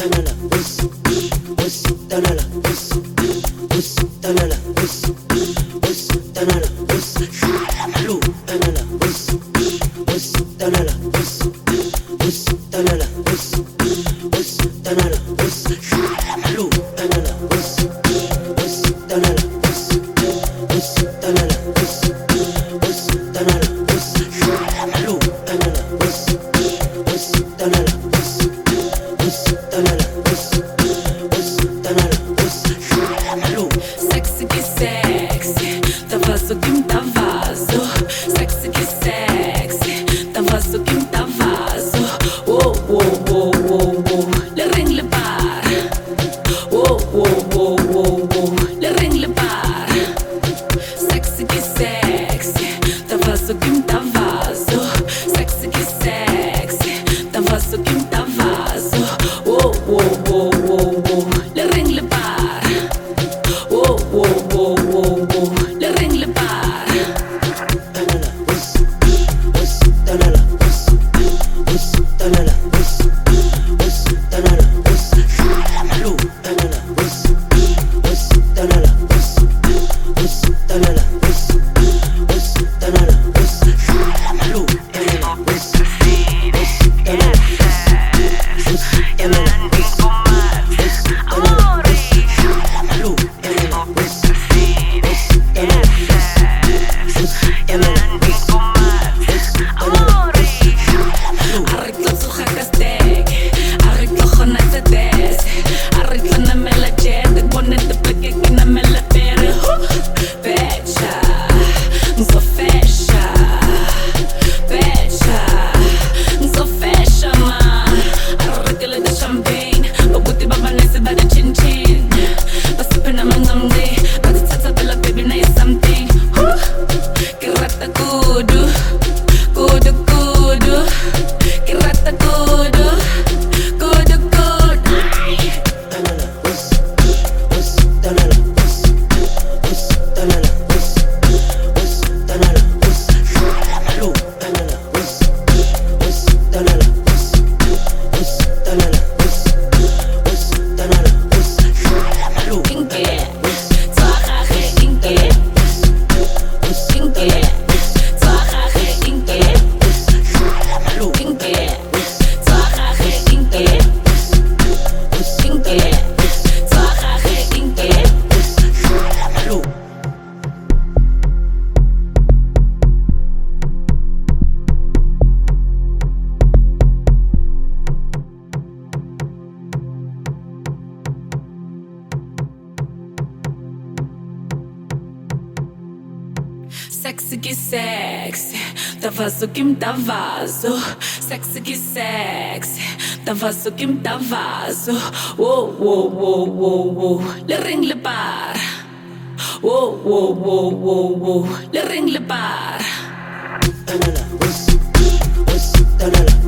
and corpo. Sexy que sexy, da vaso kim da vaso. Sexy que sexy, da vaso kim da vaso. Wow, wow, wow, wow, wow. Le ring le par. Wow, wow, wow, wow, wow. Le ring le par. Tanala, wasu, wasu, tanala.